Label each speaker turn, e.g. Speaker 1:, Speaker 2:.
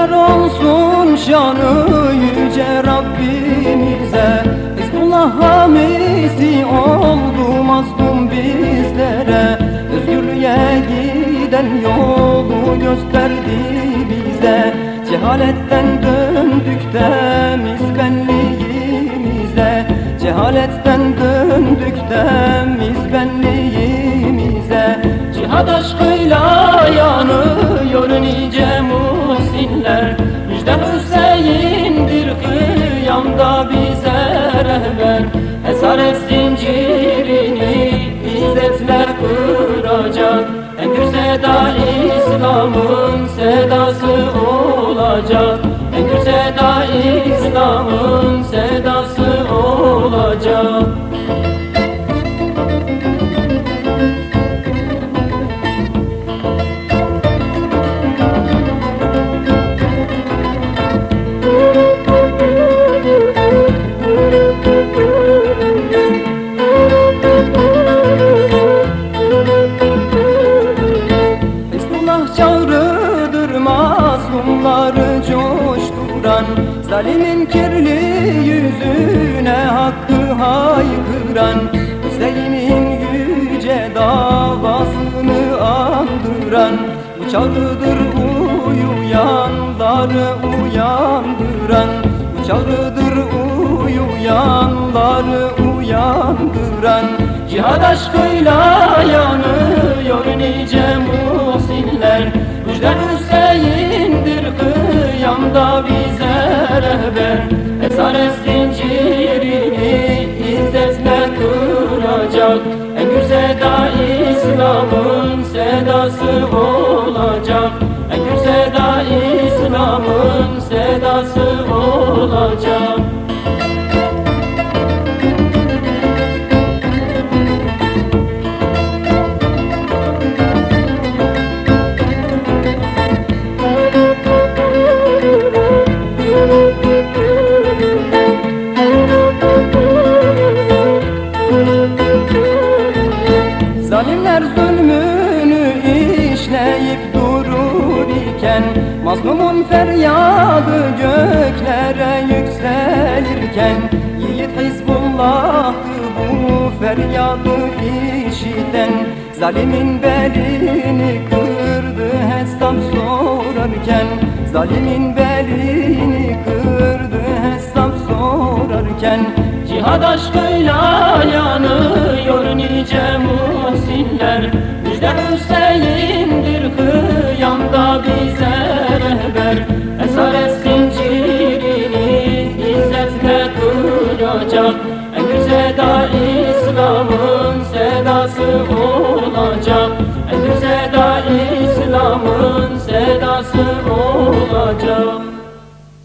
Speaker 1: Şükürler olsun şanı yüce Rabbimize. Hizbullah hamisi oldu mazlum bizlere. Özgürlüğe giden yolu gösterdi bize. Cehaletten döndük de mizbenliğimize Cehaletten döndük de mizbenliğimize Cihad aşkıyla yanıyor nice muhsinler Müjde Hüseyin'dir kıyamda bize rehber. Esaret zincirini izzetle kıracak. En gür seda İslam'ın sedası olacak. En gür seda İslam'ın sedası olacak mazlumları coşturan Zalimin kirli yüzüne hakkı haykıran Hüseyin'in yüce davasını andıran Bu çağrıdır uyuyanları uyandıran Bu çağrıdır uyuyanları uyandıran Cihad aşkıyla kıyamda bize rehber. Esaret zincirini izzetle kıracak. En gür seda İslam'ın sedası olacak. En gür seda İslam'ın sedası olacak Zalimler zulmünü işleyip durur iken Mazlumun feryadı göklere yükselirken Yiğit Hizbullah'tı bu feryadı işiten. Zalimin belini kırdı hesap sorarken Zalimin belini kırdı hesap sorarken Cihat aşkıyla yanıyor nice musinler Müjde Hüseyin'dir kıyamda bize rehber. Esaret zincirini izzetle kıracak En güzel da İslam'ın sedası olacak. En güzel da İslam'ın sedası olacak.